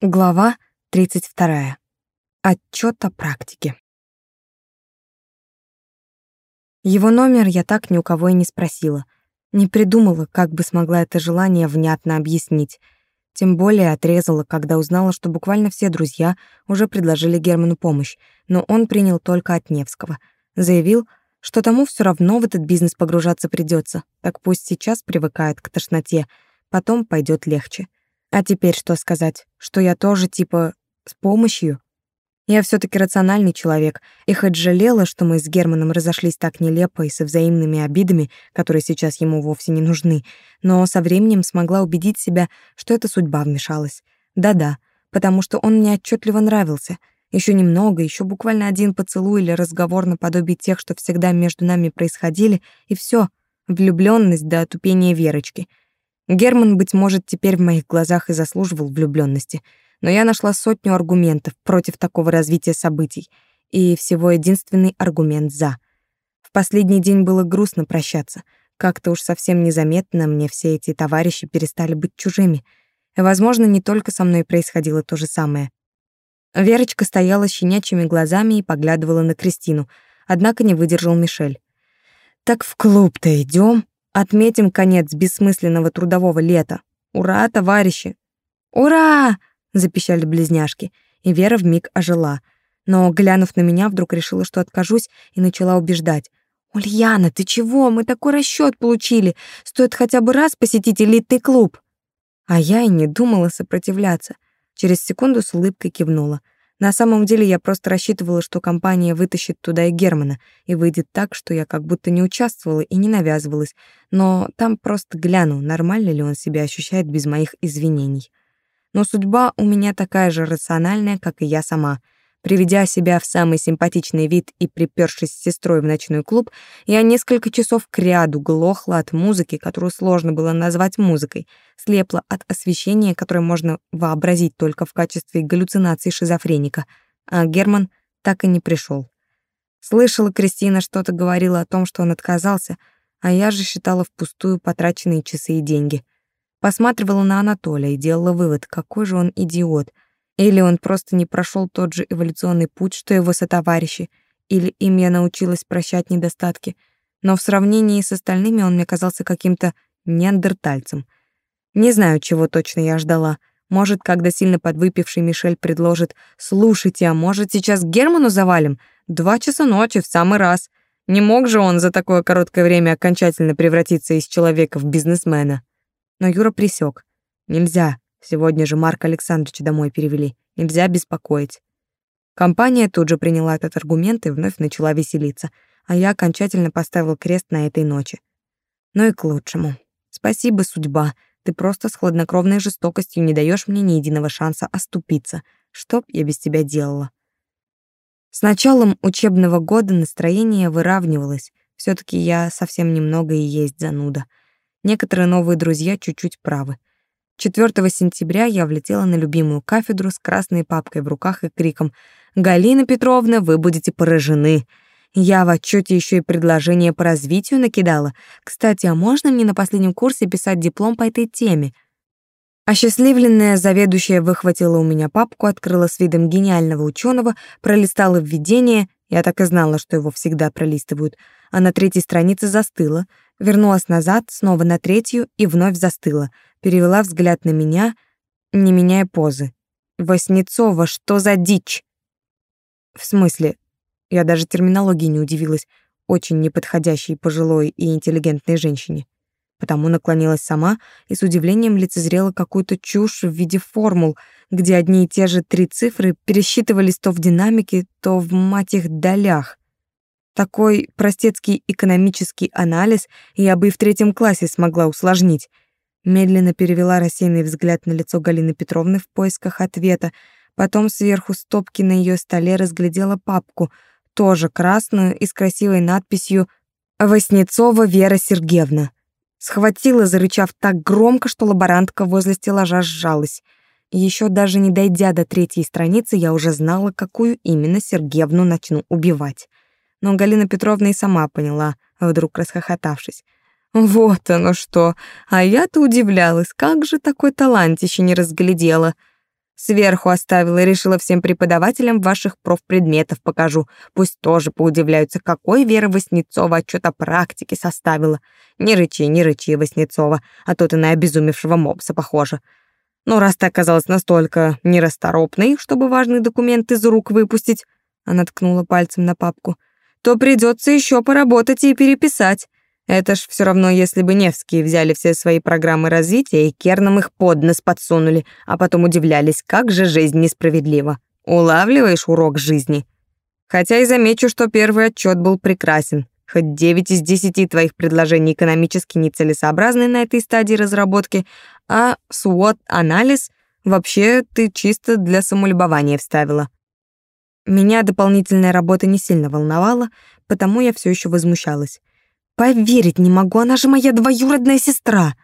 Глава 32. Отчёт о практике. Его номер я так ни у кого и не спросила. Не придумала, как бы смогла это желание внятно объяснить. Тем более отрезала, когда узнала, что буквально все друзья уже предложили Герману помощь, но он принял только от Невского. Заявил, что тому все равно в этот бизнес погружаться придется, так пусть сейчас привыкает к тошноте, потом пойдет легче. А теперь что сказать? Что я тоже типа с помощью? Я все таки рациональный человек, и хоть жалела, что мы с Германом разошлись так нелепо и со взаимными обидами, которые сейчас ему вовсе не нужны, но со временем смогла убедить себя, что эта судьба вмешалась. Да-да, потому что он мне отчетливо нравился. Еще немного, еще буквально один поцелуй или разговор наподобие тех, что всегда между нами происходили, и все, влюбленность до отупения Верочки — Герман, быть может, теперь в моих глазах и заслуживал влюблённости, но я нашла сотню аргументов против такого развития событий, и всего единственный аргумент «за». В последний день было грустно прощаться. Как-то уж совсем незаметно мне все эти товарищи перестали быть чужими. Возможно, не только со мной происходило то же самое. Верочка стояла щенячьими глазами и поглядывала на Кристину, однако не выдержал Мишель. «Так в клуб-то идём?» Отметим конец бессмысленного трудового лета. Ура, товарищи! Ура! запищали близняшки, и Вера вмиг ожила. Но, глянув на меня, вдруг решила, что откажусь, и начала убеждать. «Ульяна, ты чего? Мы такой расчёт получили. Стоит хотя бы раз посетить элитный клуб». А я и не думала сопротивляться. Через секунду с улыбкой кивнула. На самом деле я просто рассчитывала, что компания вытащит туда и Германа, и выйдет так, что я как будто не участвовала и не навязывалась, но там просто гляну, нормально ли он себя ощущает без моих извинений. Но судьба у меня такая же рациональная, как и я сама — Приведя себя в самый симпатичный вид и припёршись с сестрой в ночной клуб, я несколько часов кряду глохла от музыки, которую сложно было назвать музыкой, слепла от освещения, которое можно вообразить только в качестве галлюцинации шизофреника, а Герман так и не пришел. Слышала, Кристина что-то говорила о том, что он отказался, а я же считала впустую потраченные часы и деньги. Посматривала на Анатолия и делала вывод, какой же он идиот — или он просто не прошел тот же эволюционный путь, что его сотоварищи, или им я научилась прощать недостатки, но в сравнении с остальными он мне казался каким-то неандертальцем. Не знаю, чего точно я ждала. Может, когда сильно подвыпивший Мишель предложит «Слушайте, а может, сейчас Герману завалим? Два часа ночи в самый раз». Не мог же он за такое короткое время окончательно превратиться из человека в бизнесмена. Но Юра присек. Нельзя. Сегодня же Марк Александрович домой перевели. Нельзя беспокоить. Компания тут же приняла этот аргумент и вновь начала веселиться, а я окончательно поставил крест на этой ночи. Ну и к лучшему. Спасибо, судьба. Ты просто с хладнокровной жестокостью не даешь мне ни единого шанса оступиться. Что б я без тебя делала? С началом учебного года настроение выравнивалось. все таки я совсем немного и есть зануда. Некоторые новые друзья чуть-чуть правы. 4 сентября я влетела на любимую кафедру с красной папкой в руках и криком «Галина Петровна, вы будете поражены!» Я в отчете еще и предложение по развитию накидала. Кстати, а можно мне на последнем курсе писать диплом по этой теме? Осчастливленная заведующая выхватила у меня папку, открыла с видом гениального ученого, пролистала введение, я так и знала, что его всегда пролистывают, а на третьей странице застыла, вернулась назад, снова на третью и вновь застыла — перевела взгляд на меня, не меняя позы. «Васнецова, что за дичь?» «В смысле?» Я даже терминологии не удивилась, очень неподходящей пожилой и интеллигентной женщине. Потому наклонилась сама и с удивлением лицезрела какую-то чушь в виде формул, где одни и те же три цифры пересчитывались то в динамике, то в, мать их, долях. Такой простецкий экономический анализ я бы и в третьем классе смогла усложнить — Медленно перевела рассеянный взгляд на лицо Галины Петровны в поисках ответа, потом сверху стопки на ее столе разглядела папку, тоже красную и с красивой надписью «Воснецова Вера Сергеевна». Схватила, зарычав так громко, что лаборантка возле стеллажа сжалась. Еще даже не дойдя до третьей страницы, я уже знала, какую именно Сергеевну начну убивать. Но Галина Петровна и сама поняла, вдруг расхохотавшись. Вот оно что. А я-то удивлялась, как же такой талант еще не разглядела. Сверху оставила и решила всем преподавателям ваших профпредметов покажу. Пусть тоже поудивляются, какой Вера Васнецова отчет о практике составила. Не рычи, не рычи, Васнецова, а то ты на обезумевшего мопса похожа. Но раз ты оказалась настолько нерасторопной, чтобы важный документ из рук выпустить, она ткнула пальцем на папку, то придется еще поработать и переписать. Это ж все равно, если бы Невские взяли все свои программы развития и Кернам их под нос подсунули, а потом удивлялись, как же жизнь несправедлива. Улавливаешь урок жизни? Хотя и замечу, что первый отчет был прекрасен. Хоть 9 из 10 твоих предложений экономически нецелесообразны на этой стадии разработки, а SWOT-анализ вообще ты чисто для самолюбования вставила. Меня дополнительная работа не сильно волновала, потому я все еще возмущалась. Поверить не могу, она же моя двоюродная сестра.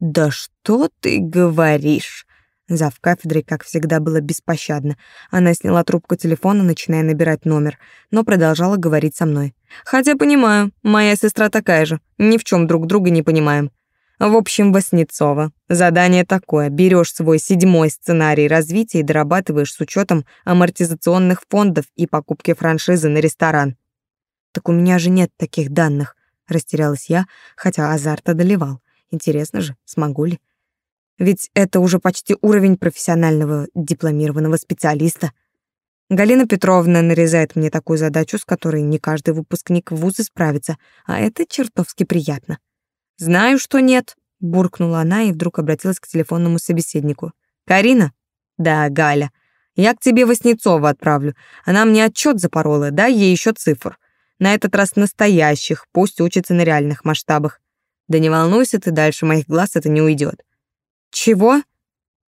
Да что ты говоришь? Зав кафедрой, как всегда, было беспощадно. Она сняла трубку телефона, начиная набирать номер, но продолжала говорить со мной. Хотя понимаю, моя сестра такая же. Ни в чем друг друга не понимаем. В общем, Васнецова, задание такое. Берешь свой седьмой сценарий развития и дорабатываешь с учетом амортизационных фондов и покупки франшизы на ресторан. Так у меня же нет таких данных. Растерялась я, хотя азарт одолевал. Интересно же, смогу ли? Ведь это уже почти уровень профессионального дипломированного специалиста. Галина Петровна нарезает мне такую задачу, с которой не каждый выпускник вуза справится, а это чертовски приятно. «Знаю, что нет», — буркнула она и вдруг обратилась к телефонному собеседнику. «Карина?» «Да, Галя. Я к тебе Васнецова отправлю. Она мне отчет запорола, дай ей еще цифр. На этот раз настоящих, пусть учится на реальных масштабах. Да не волнуйся ты, дальше моих глаз это не уйдет. Чего?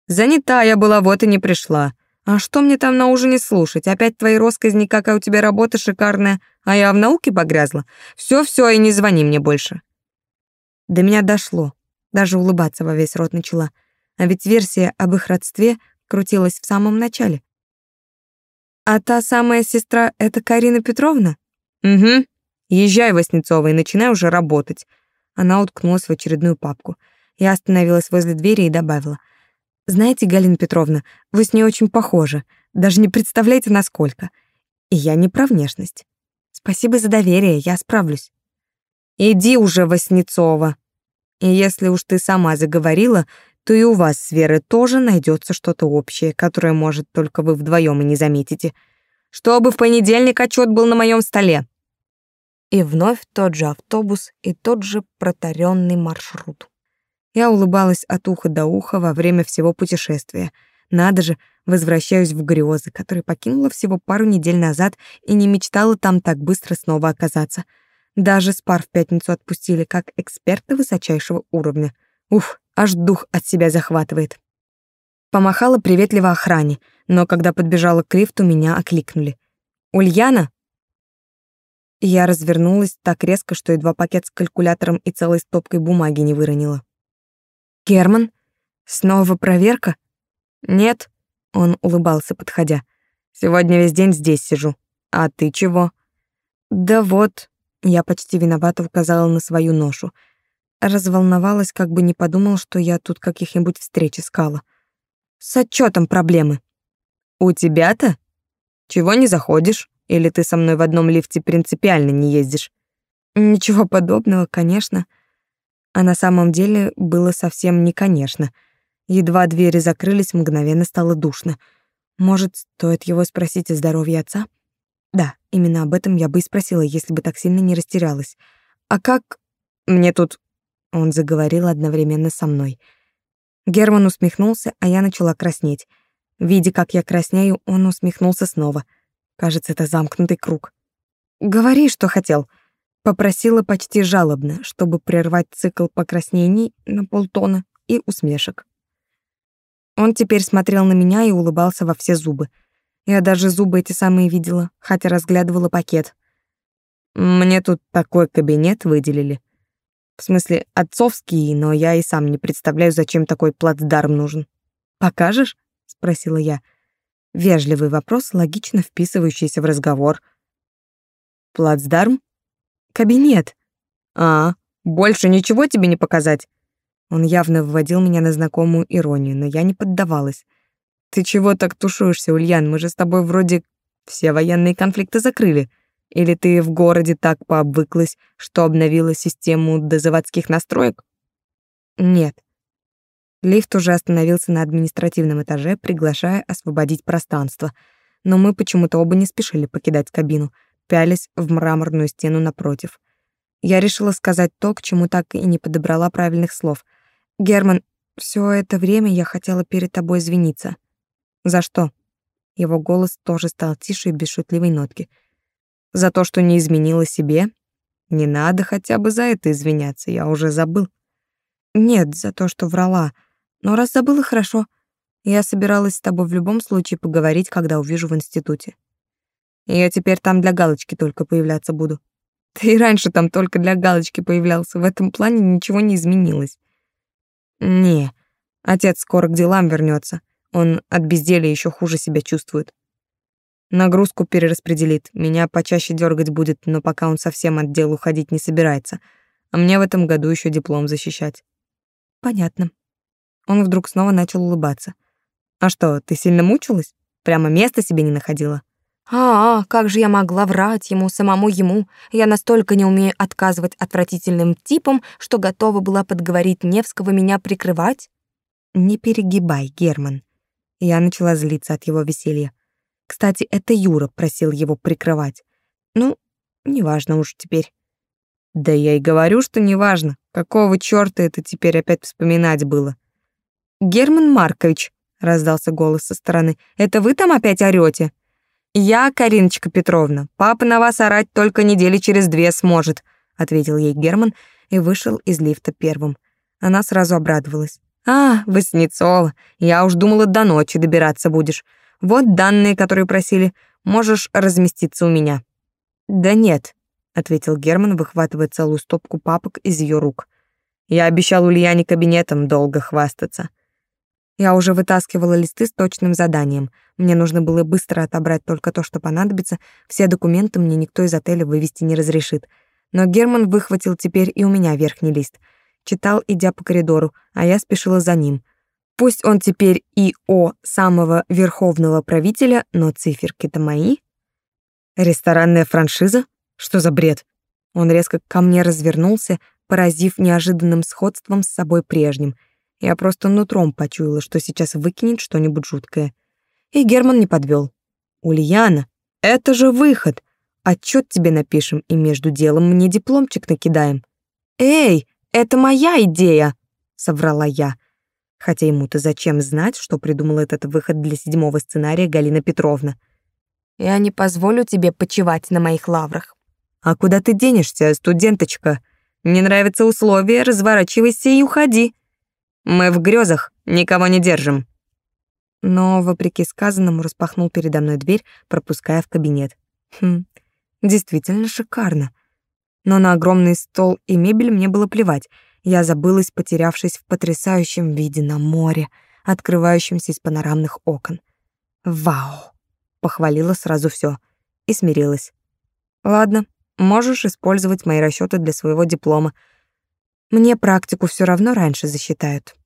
Занята я была, вот и не пришла. А что мне там на ужине слушать? Опять твои россказни, какая у тебя работа шикарная, а я в науке погрязла? Все, все, и не звони мне больше. До меня дошло. Даже улыбаться во весь рот начала. А ведь версия об их родстве крутилась в самом начале. А та самая сестра — это Карина Петровна? «Угу. Езжай, Васнецова, и начинай уже работать». Она уткнулась в очередную папку. Я остановилась возле двери и добавила. «Знаете, Галина Петровна, вы с ней очень похожи. Даже не представляете, насколько. И я не про внешность. Спасибо за доверие, я справлюсь». «Иди уже, Васнецова. И если уж ты сама заговорила, то и у вас с Верой тоже найдется что-то общее, которое, может, только вы вдвоем и не заметите. Чтобы в понедельник отчет был на моем столе». И вновь тот же автобус и тот же протаренный маршрут. Я улыбалась от уха до уха во время всего путешествия. Надо же, возвращаюсь в грезы, которые покинула всего пару недель назад и не мечтала там так быстро снова оказаться. Даже спар в пятницу отпустили, как эксперты высочайшего уровня. Уф, аж дух от себя захватывает. Помахала приветливо охране, но когда подбежала к лифту, меня окликнули. «Ульяна?» Я развернулась так резко, что едва пакет с калькулятором и целой стопкой бумаги не выронила. «Герман? Снова проверка?» «Нет», — он улыбался, подходя. «Сегодня весь день здесь сижу. А ты чего?» «Да вот», — я почти виновато указала на свою ношу. Разволновалась, как бы не подумал, что я тут каких-нибудь встреч искала. «С отчетом проблемы». «У тебя-то? Чего не заходишь?» Или ты со мной в одном лифте принципиально не ездишь? Ничего подобного, конечно. А на самом деле было совсем не конечно. Едва двери закрылись, мгновенно стало душно. Может, стоит его спросить о здоровье отца? Да, именно об этом я бы и спросила, если бы так сильно не растерялась. А как мне тут он заговорил одновременно со мной. Герман усмехнулся, а я начала краснеть. Видя, как я краснею, он усмехнулся снова — Кажется, это замкнутый круг. «Говори, что хотел», — попросила почти жалобно, чтобы прервать цикл покраснений на полтона и усмешек. Он теперь смотрел на меня и улыбался во все зубы. Я даже зубы эти самые видела, хотя разглядывала пакет. Мне тут такой кабинет выделили. В смысле, отцовский, но я и сам не представляю, зачем такой плацдарм нужен. «Покажешь?» — спросила я. — Вежливый вопрос, логично вписывающийся в разговор. Плацдарм? Кабинет. А, больше ничего тебе не показать? Он явно вводил меня на знакомую иронию, но я не поддавалась. Ты чего так тушуешься, Ульян? Мы же с тобой вроде все военные конфликты закрыли. Или ты в городе так пообвыклась, что обновила систему до заводских настроек? Нет. Лифт уже остановился на административном этаже, приглашая освободить пространство. Но мы почему-то оба не спешили покидать кабину, пялись в мраморную стену напротив. Я решила сказать то, к чему так и не подобрала правильных слов. «Герман, все это время я хотела перед тобой извиниться». «За что?» Его голос тоже стал тише и без шутливой нотки. «За то, что не изменила себе? Не надо хотя бы за это извиняться, я уже забыл». «Нет, за то, что врала. Но раз забыла, хорошо. Я собиралась с тобой в любом случае поговорить, когда увижу в институте. Я теперь там для галочки только появляться буду. Ты и раньше там только для галочки появлялся. В этом плане ничего не изменилось. Не, отец скоро к делам вернется. Он от безделия еще хуже себя чувствует. Нагрузку перераспределит, меня почаще дергать будет, но пока он совсем от дел уходить не собирается. А мне в этом году еще диплом защищать. Понятно. Он вдруг снова начал улыбаться. А что, ты сильно мучилась? Прямо места себе не находила? А, а, как же я могла врать ему, самому ему? Я настолько не умею отказывать отвратительным типам, что готова была подговорить Невского меня прикрывать? Не перегибай, Герман. Я начала злиться от его веселья. Кстати, это Юра просил его прикрывать. Ну, неважно уж теперь. Да я и говорю, что неважно. Какого чёрта это теперь опять вспоминать было? Герман Маркович, раздался голос со стороны. Это вы там опять орёте? «Я, Кариночка Петровна, папа на вас орать только недели через две сможет», ответил ей Герман и вышел из лифта первым. Она сразу обрадовалась. «А, Васнецова, я уж думала, до ночи добираться будешь. Вот данные, которые просили. Можешь разместиться у меня». «Да нет», — ответил Герман, выхватывая целую стопку папок из ее рук. «Я обещал Ульяне кабинетом долго хвастаться. Я уже вытаскивала листы с точным заданием. Мне нужно было быстро отобрать только то, что понадобится. Все документы мне никто из отеля вывести не разрешит. Но Герман выхватил теперь и у меня верхний лист. Читал, идя по коридору, а я спешила за ним. Пусть он теперь и о самого верховного правителя, но циферки-то мои. Ресторанная франшиза? Что за бред? Он резко ко мне развернулся, поразив неожиданным сходством с собой прежним — я просто нутром почуяла, что сейчас выкинет что-нибудь жуткое. И Герман не подвел. «Ульяна, это же выход! Отчет тебе напишем и между делом мне дипломчик накидаем». «Эй, это моя идея!» — соврала я. Хотя ему-то зачем знать, что придумал этот выход для седьмого сценария Галина Петровна? «Я не позволю тебе почивать на моих лаврах». «А куда ты денешься, студенточка? Не нравятся условия, разворачивайся и уходи». Мы в грезах никого не держим. Но, вопреки сказанному, распахнул передо мной дверь, пропуская в кабинет. Хм, действительно шикарно. Но на огромный стол и мебель мне было плевать. Я забылась, потерявшись в потрясающем виде на море, открывающемся из панорамных окон. «Вау!» — похвалила сразу все и смирилась. «Ладно, можешь использовать мои расчеты для своего диплома. Мне практику все равно раньше засчитают.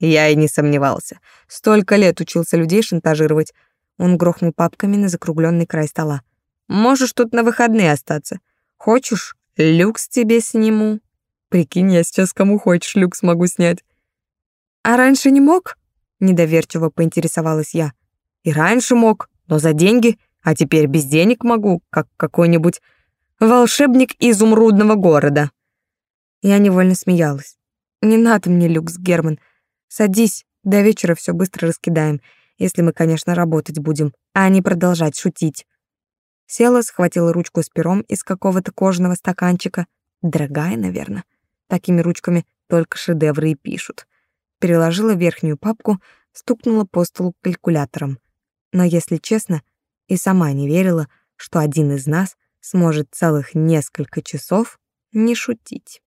Я и не сомневался. Столько лет учился людей шантажировать. Он грохнул папками на закругленный край стола. Можешь тут на выходные остаться. Хочешь, люкс тебе сниму. Прикинь, я сейчас кому хочешь люкс могу снять. А раньше не мог? Недоверчиво поинтересовалась я. И раньше мог, но за деньги, а теперь без денег могу, как какой-нибудь волшебник изумрудного города. Я невольно смеялась. «Не надо мне люкс, Герман. Садись, до вечера все быстро раскидаем, если мы, конечно, работать будем, а не продолжать шутить». Села, схватила ручку с пером из какого-то кожаного стаканчика. Дорогая, наверное. Такими ручками только шедевры и пишут. Переложила верхнюю папку, стукнула по столу калькулятором. Но, если честно, и сама не верила, что один из нас сможет целых несколько часов не шутить.